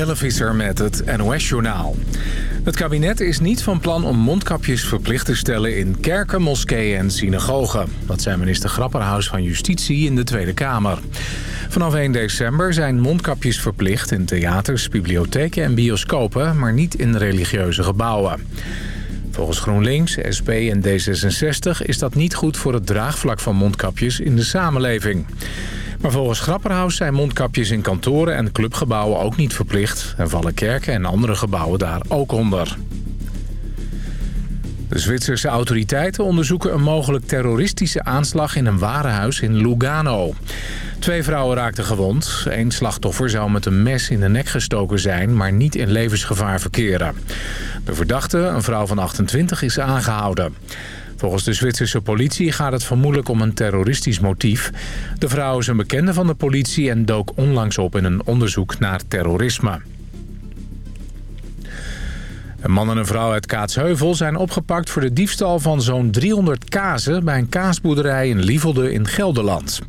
Jelle Visser met het NOS-journaal. Het kabinet is niet van plan om mondkapjes verplicht te stellen in kerken, moskeeën en synagogen. Dat zei minister Grapperhaus van Justitie in de Tweede Kamer. Vanaf 1 december zijn mondkapjes verplicht in theaters, bibliotheken en bioscopen, maar niet in religieuze gebouwen. Volgens GroenLinks, SP en D66 is dat niet goed voor het draagvlak van mondkapjes in de samenleving. Maar volgens Grapperhaus zijn mondkapjes in kantoren en clubgebouwen ook niet verplicht... en vallen kerken en andere gebouwen daar ook onder. De Zwitserse autoriteiten onderzoeken een mogelijk terroristische aanslag in een warenhuis in Lugano. Twee vrouwen raakten gewond. Eén slachtoffer zou met een mes in de nek gestoken zijn, maar niet in levensgevaar verkeren. De verdachte, een vrouw van 28, is aangehouden. Volgens de Zwitserse politie gaat het vermoedelijk om een terroristisch motief. De vrouw is een bekende van de politie en dook onlangs op in een onderzoek naar terrorisme. Een man en een vrouw uit Kaatsheuvel zijn opgepakt voor de diefstal van zo'n 300 kazen... bij een kaasboerderij in Lievelde in Gelderland.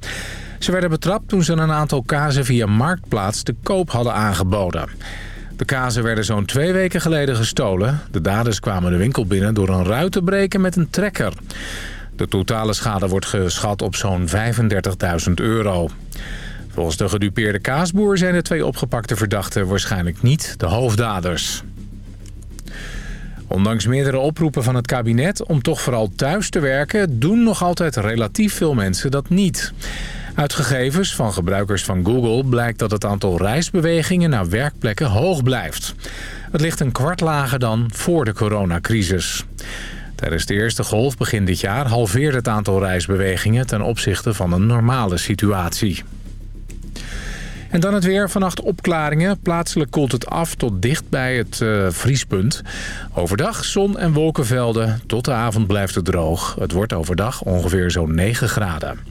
Ze werden betrapt toen ze een aantal kazen via Marktplaats te koop hadden aangeboden. De kazen werden zo'n twee weken geleden gestolen. De daders kwamen de winkel binnen door een ruit te breken met een trekker. De totale schade wordt geschat op zo'n 35.000 euro. Volgens de gedupeerde kaasboer zijn de twee opgepakte verdachten waarschijnlijk niet de hoofddaders. Ondanks meerdere oproepen van het kabinet om toch vooral thuis te werken... doen nog altijd relatief veel mensen dat niet. Uit gegevens van gebruikers van Google blijkt dat het aantal reisbewegingen naar werkplekken hoog blijft. Het ligt een kwart lager dan voor de coronacrisis. Tijdens de eerste golf begin dit jaar halveert het aantal reisbewegingen ten opzichte van een normale situatie. En dan het weer. Vannacht opklaringen. Plaatselijk koelt het af tot dicht bij het uh, vriespunt. Overdag zon en wolkenvelden. Tot de avond blijft het droog. Het wordt overdag ongeveer zo'n 9 graden.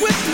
with me.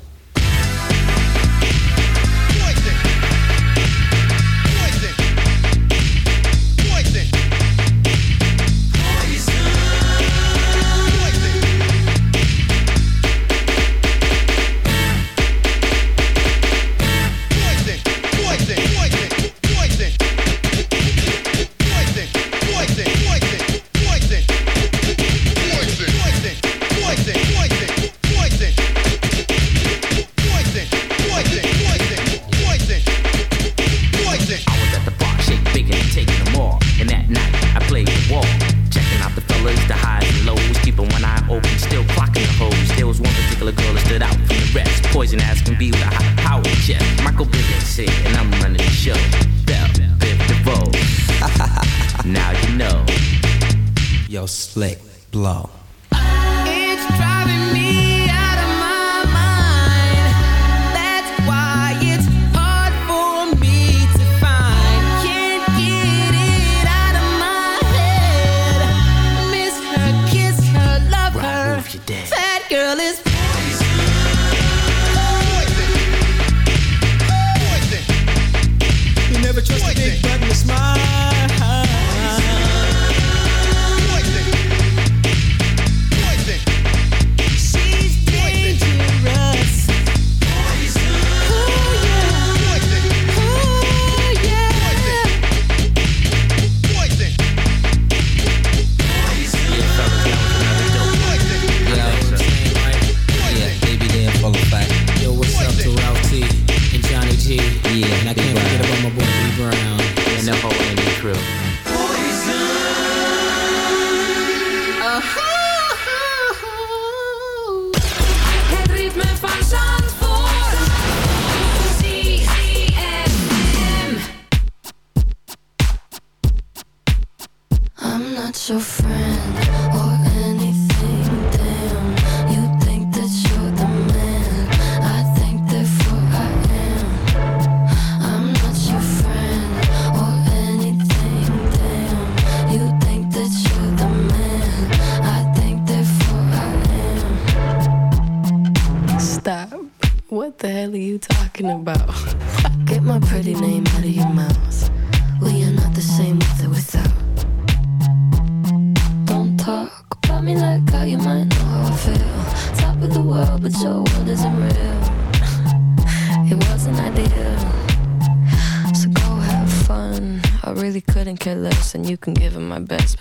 Just a big button smile.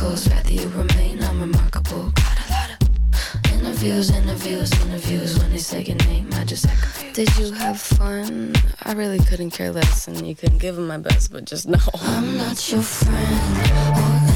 miracles, rather you remain unremarkable. Got a lot of interviews, interviews, interviews. When they say your name, I just act. Did you have fun? I really couldn't care less, and you couldn't give them my best, but just know. I'm not your friend.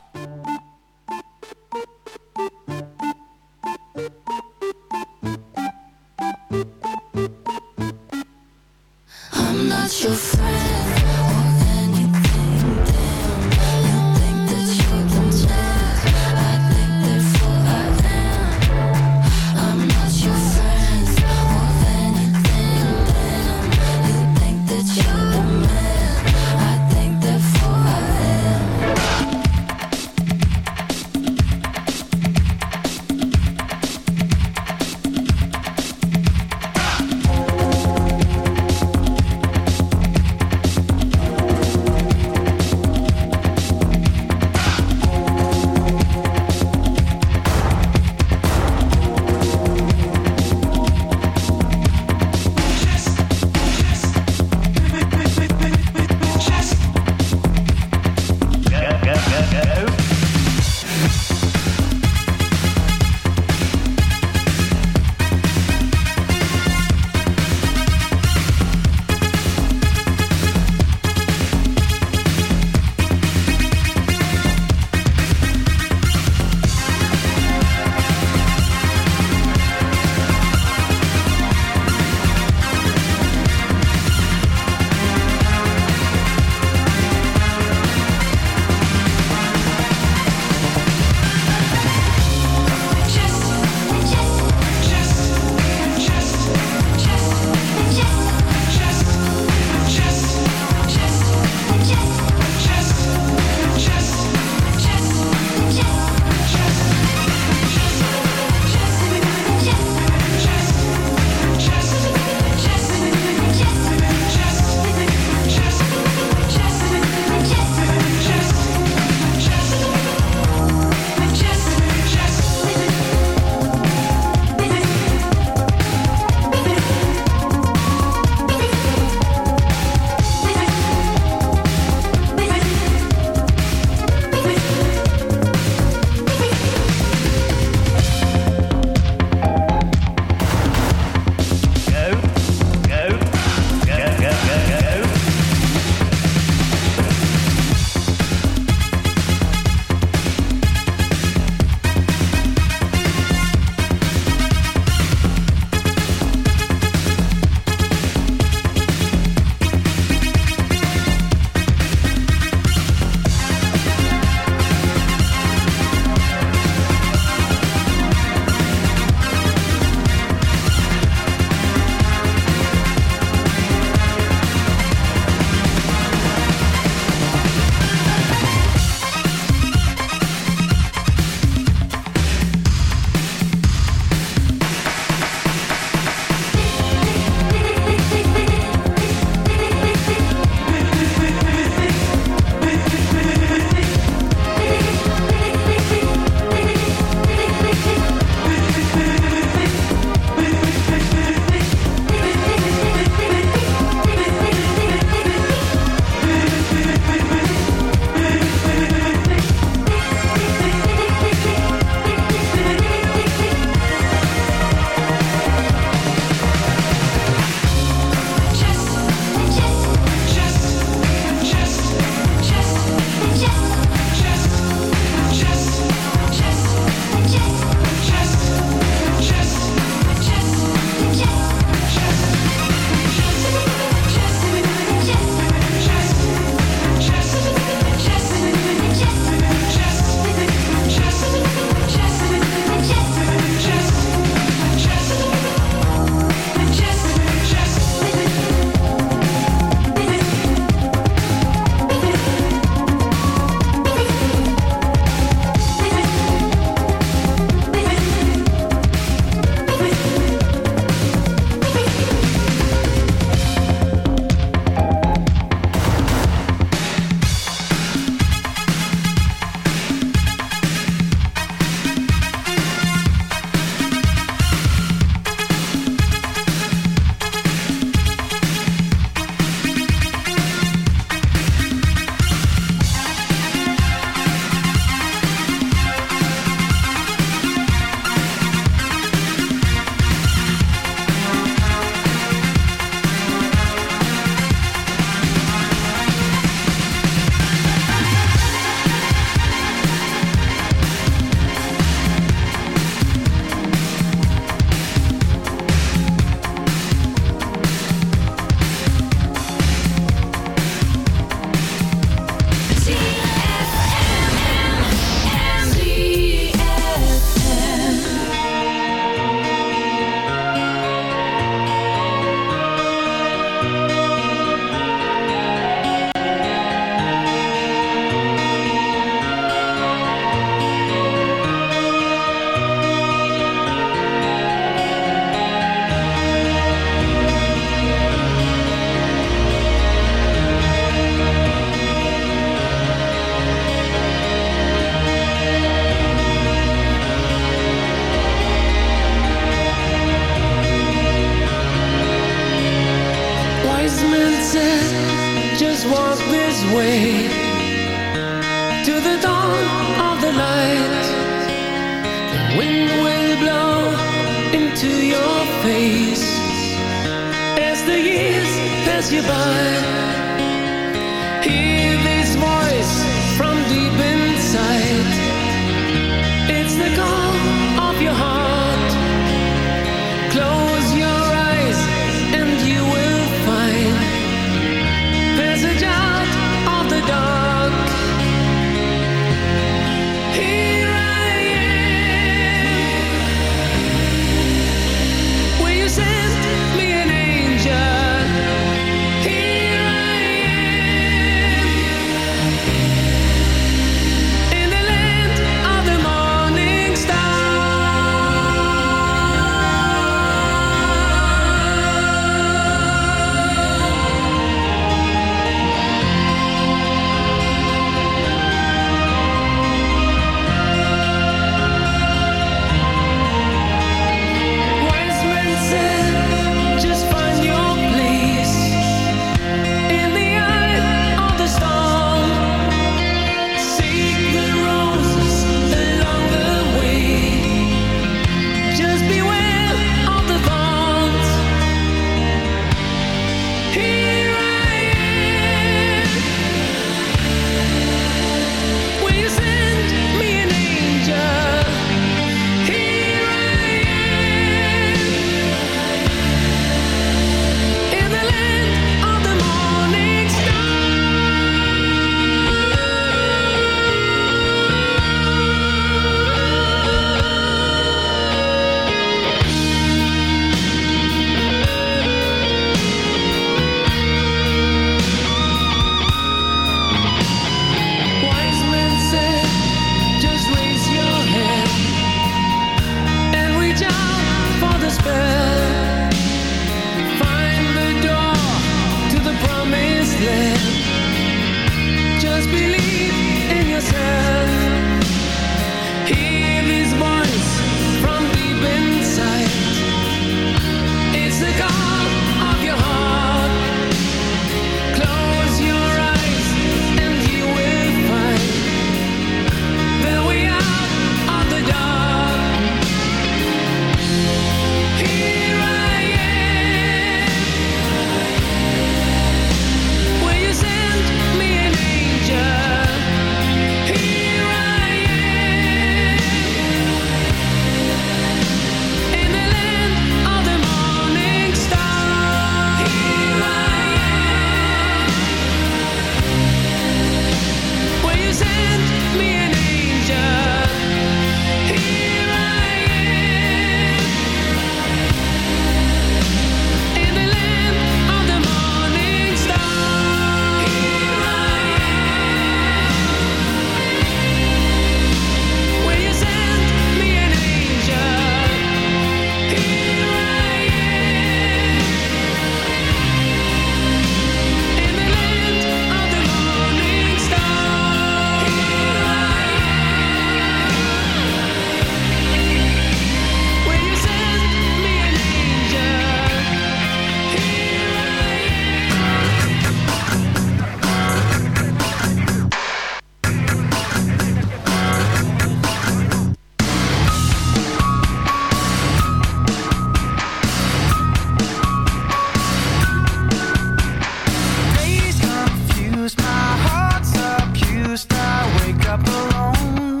wake up alone.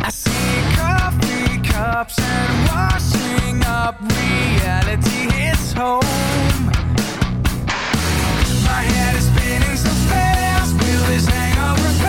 I see coffee cups and washing up. Reality hits home. My head is spinning so fast. Will this hangover?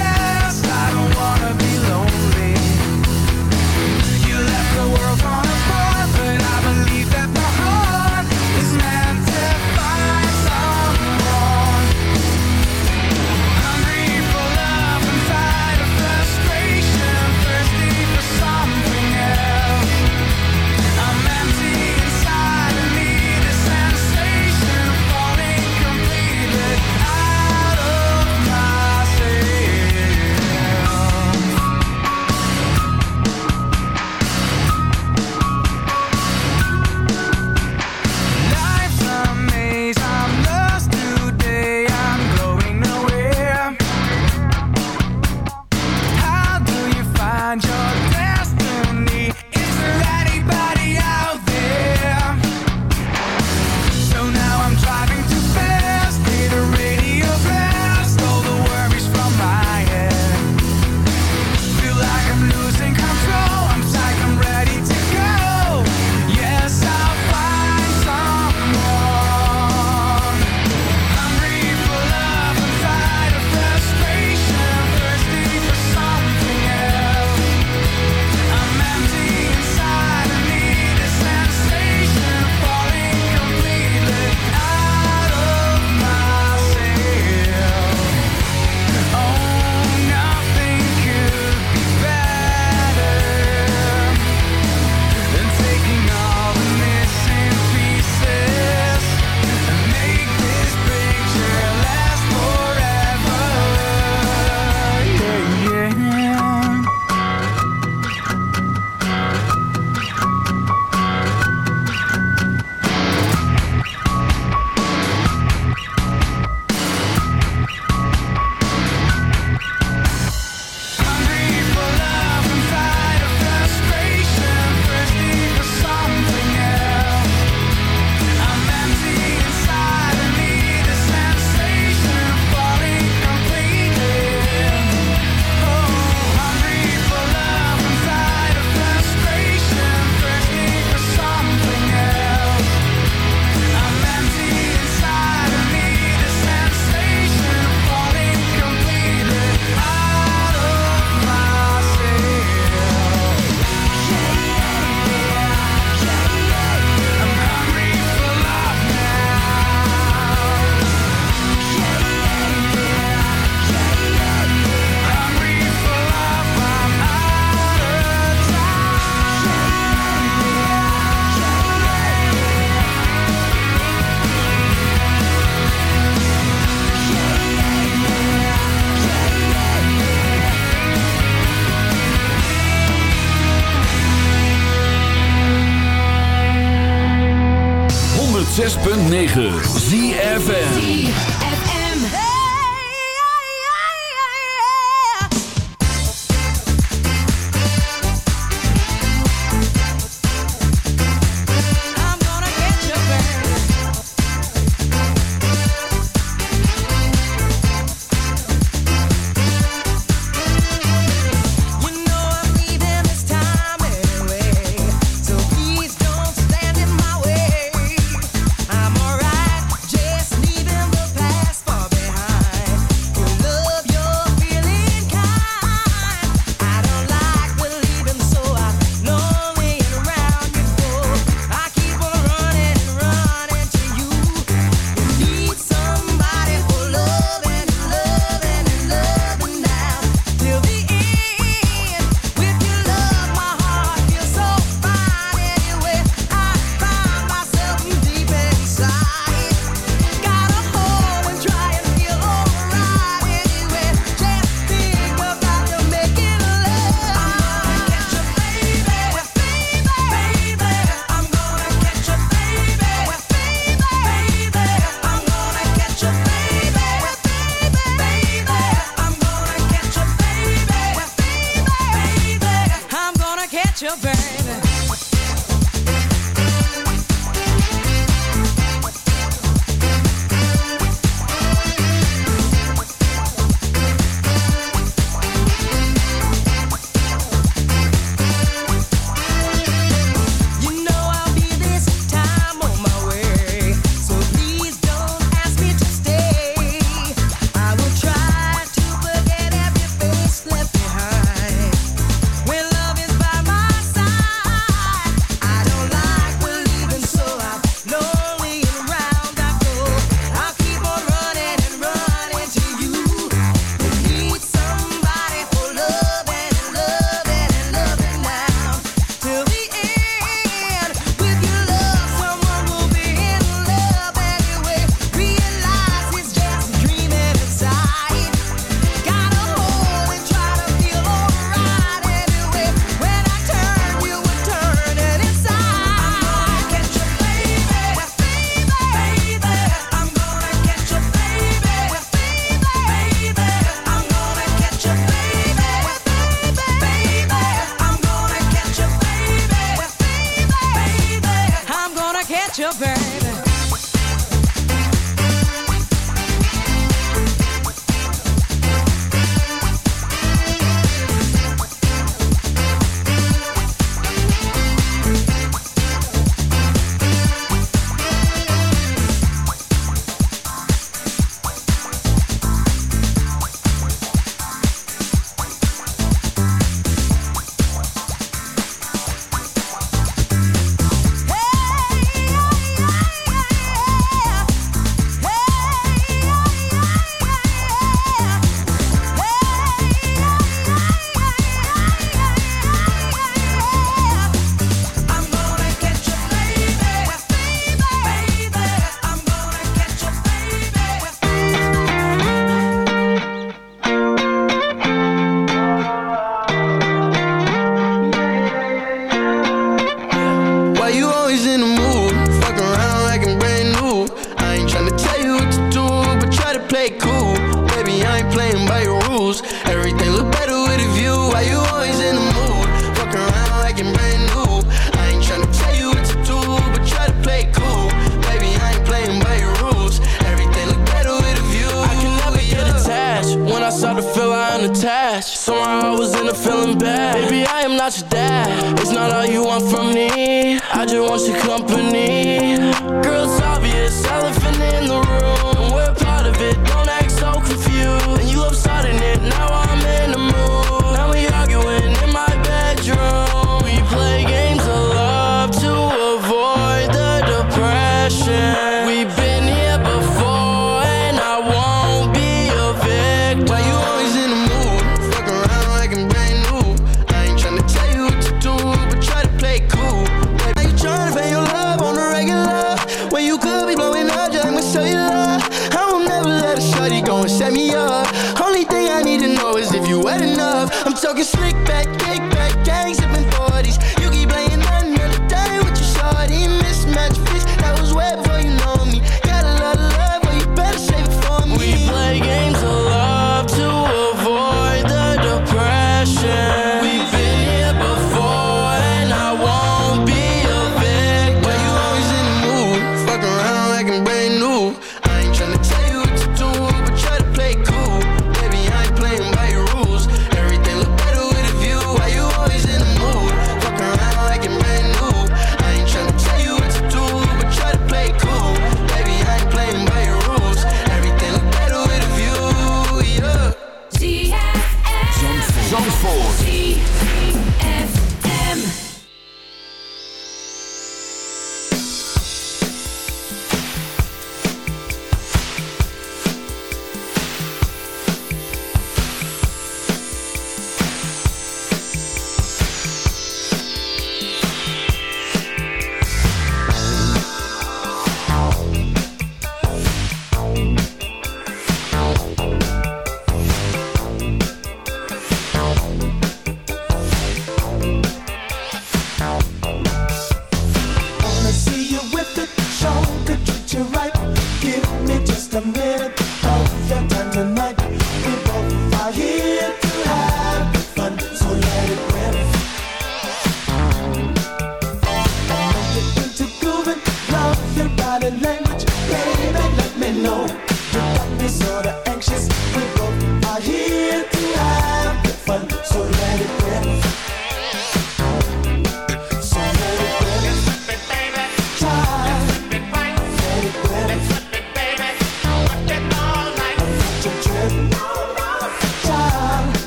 unattached. Somehow I was in a feeling bad. Baby, I am not your dad. It's not all you want from me. I just want your company. Girl, it's obvious, elephant in the room.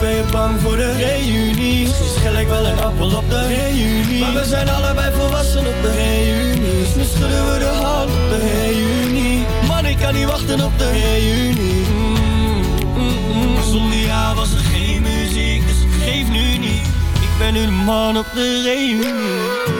ben je bang voor de reunie. Misschien schel ik wel een appel op de reunie. Maar we zijn allebei volwassen op de reunie. Dus nu schudden we de hand op de reunie. Man, ik kan niet wachten op de reunie. Mm, mm, mm. Maar Zonder was er geen muziek, dus het geeft nu niet. Ik ben nu de man op de reunie.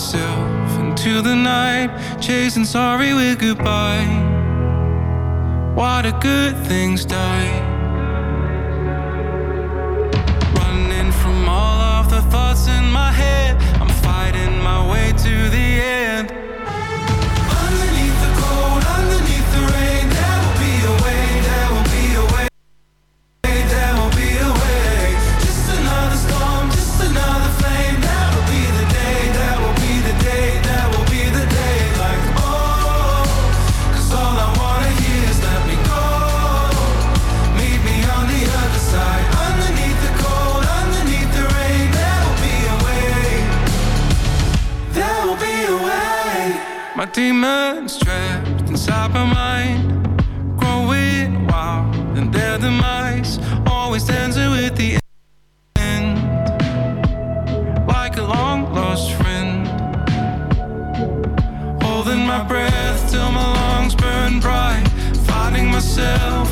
myself into the night, chasing sorry with goodbye. Why do good things die? Running from all of the thoughts in my head, I'm fighting my way to the end. My demons trapped inside my mind, growing wild, and their demise always dancing with the end, like a long lost friend. Holding my breath till my lungs burn bright, finding myself.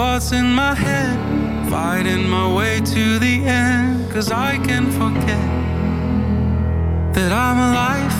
thoughts in my head, fighting my way to the end. Cause I can forget that I'm alive